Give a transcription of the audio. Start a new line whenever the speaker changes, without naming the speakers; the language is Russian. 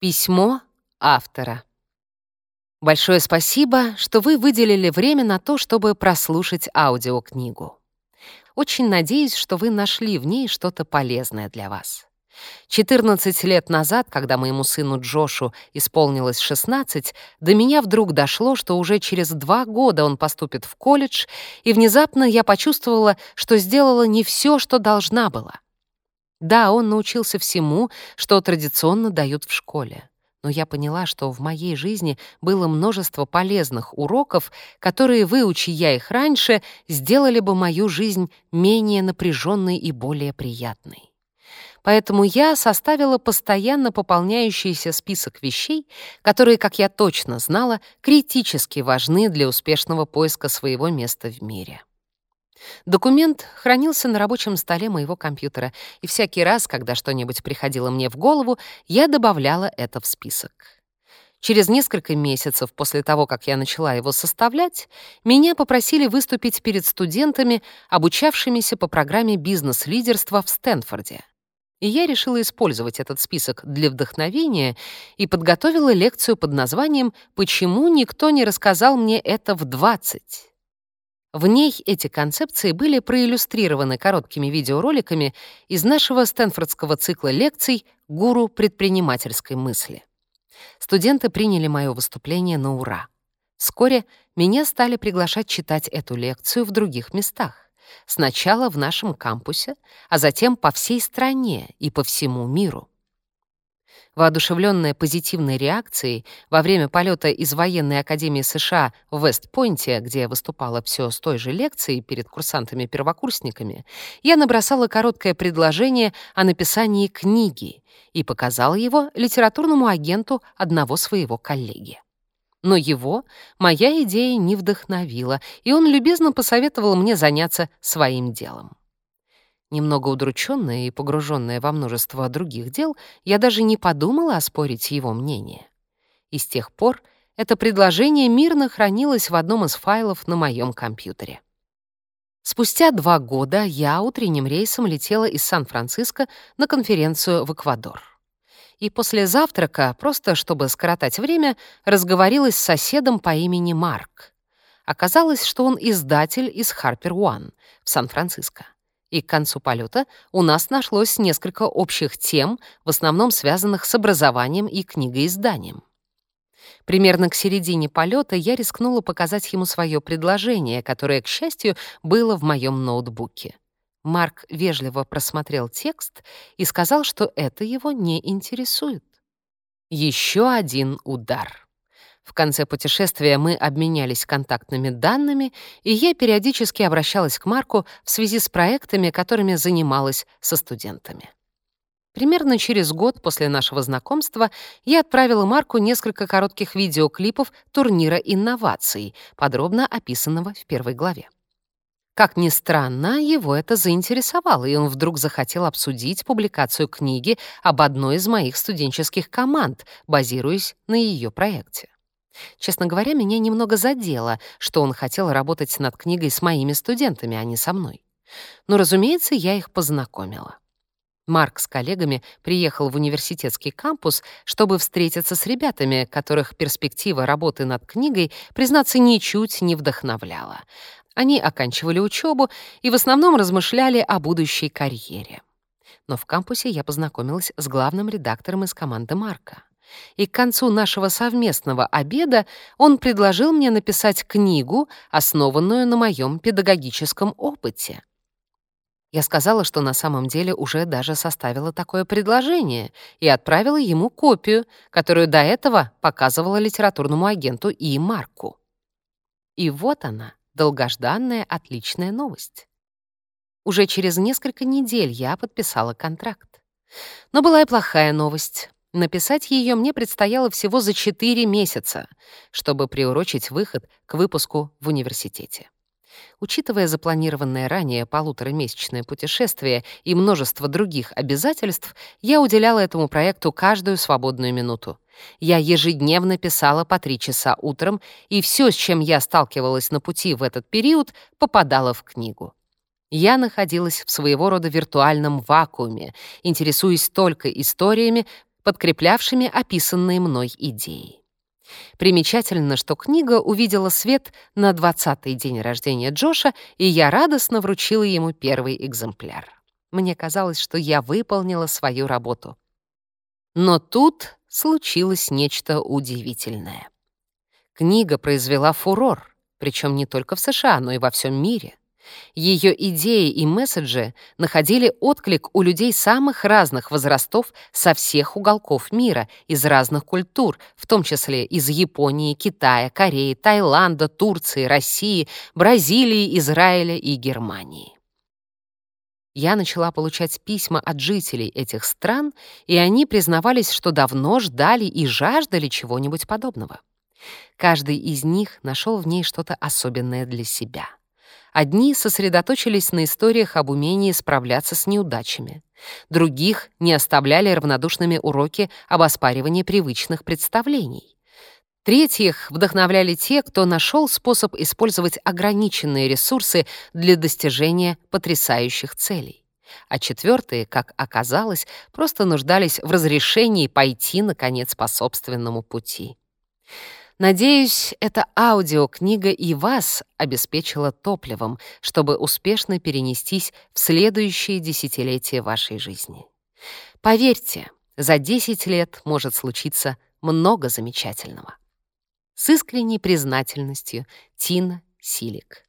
Письмо автора. Большое спасибо, что вы выделили время на то, чтобы прослушать аудиокнигу. Очень надеюсь, что вы нашли в ней что-то полезное для вас. 14 лет назад, когда моему сыну Джошу исполнилось 16, до меня вдруг дошло, что уже через два года он поступит в колледж, и внезапно я почувствовала, что сделала не все, что должна была — да, он научился всему, что традиционно дают в школе. Но я поняла, что в моей жизни было множество полезных уроков, которые, выучи я их раньше, сделали бы мою жизнь менее напряженной и более приятной. Поэтому я составила постоянно пополняющийся список вещей, которые, как я точно знала, критически важны для успешного поиска своего места в мире. Документ хранился на рабочем столе моего компьютера, и всякий раз, когда что-нибудь приходило мне в голову, я добавляла это в список. Через несколько месяцев после того, как я начала его составлять, меня попросили выступить перед студентами, обучавшимися по программе бизнес-лидерства в Стэнфорде. И я решила использовать этот список для вдохновения и подготовила лекцию под названием «Почему никто не рассказал мне это в 20?». В ней эти концепции были проиллюстрированы короткими видеороликами из нашего Стэнфордского цикла лекций «Гуру предпринимательской мысли». Студенты приняли моё выступление на ура. Вскоре меня стали приглашать читать эту лекцию в других местах. Сначала в нашем кампусе, а затем по всей стране и по всему миру. Воодушевленная позитивной реакцией, во время полета из военной академии США в Вестпойнте, где я выступала все с той же лекцией перед курсантами-первокурсниками, я набросала короткое предложение о написании книги и показала его литературному агенту одного своего коллеги. Но его моя идея не вдохновила, и он любезно посоветовал мне заняться своим делом. Немного удрученная и погруженная во множество других дел, я даже не подумала оспорить его мнение. И с тех пор это предложение мирно хранилось в одном из файлов на моем компьютере. Спустя два года я утренним рейсом летела из Сан-Франциско на конференцию в Эквадор. И после завтрака, просто чтобы скоротать время, разговорилась с соседом по имени Марк. Оказалось, что он издатель из Harper One в Сан-Франциско и к концу полета у нас нашлось несколько общих тем, в основном связанных с образованием и книгоизданием. Примерно к середине полета я рискнула показать ему свое предложение, которое, к счастью, было в моем ноутбуке. Марк вежливо просмотрел текст и сказал, что это его не интересует. Еще один удар. В конце путешествия мы обменялись контактными данными, и я периодически обращалась к Марку в связи с проектами, которыми занималась со студентами. Примерно через год после нашего знакомства я отправила Марку несколько коротких видеоклипов турнира инноваций, подробно описанного в первой главе. Как ни странно, его это заинтересовало, и он вдруг захотел обсудить публикацию книги об одной из моих студенческих команд, базируясь на ее проекте. Честно говоря, меня немного задело, что он хотел работать над книгой с моими студентами, а не со мной. Но, разумеется, я их познакомила. Марк с коллегами приехал в университетский кампус, чтобы встретиться с ребятами, которых перспектива работы над книгой, признаться, ничуть не вдохновляла. Они оканчивали учебу и в основном размышляли о будущей карьере. Но в кампусе я познакомилась с главным редактором из команды Марка и к концу нашего совместного обеда он предложил мне написать книгу, основанную на моем педагогическом опыте. Я сказала, что на самом деле уже даже составила такое предложение и отправила ему копию, которую до этого показывала литературному агенту и Марку. И вот она, долгожданная отличная новость. Уже через несколько недель я подписала контракт. Но была и плохая новость. Написать ее мне предстояло всего за 4 месяца, чтобы приурочить выход к выпуску в университете. Учитывая запланированное ранее полуторамесячное путешествие и множество других обязательств, я уделяла этому проекту каждую свободную минуту. Я ежедневно писала по три часа утром, и все, с чем я сталкивалась на пути в этот период, попадало в книгу. Я находилась в своего рода виртуальном вакууме, интересуясь только историями, подкреплявшими описанные мной идеи. Примечательно, что книга увидела свет на 20-й день рождения Джоша, и я радостно вручила ему первый экземпляр. Мне казалось, что я выполнила свою работу. Но тут случилось нечто удивительное. Книга произвела фурор, причем не только в США, но и во всем мире. Ее идеи и месседжи находили отклик у людей самых разных возрастов со всех уголков мира, из разных культур, в том числе из Японии, Китая, Кореи, Таиланда, Турции, России, Бразилии, Израиля и Германии. Я начала получать письма от жителей этих стран, и они признавались, что давно ждали и жаждали чего-нибудь подобного. Каждый из них нашел в ней что-то особенное для себя — Одни сосредоточились на историях об умении справляться с неудачами. Других не оставляли равнодушными уроки об оспаривании привычных представлений. Третьих вдохновляли те, кто нашел способ использовать ограниченные ресурсы для достижения потрясающих целей. А четвертые, как оказалось, просто нуждались в разрешении пойти, наконец, по собственному пути. Надеюсь, эта аудиокнига и вас обеспечила топливом, чтобы успешно перенестись в следующие десятилетия вашей жизни. Поверьте, за 10 лет может случиться много замечательного. С искренней признательностью, Тина Силик.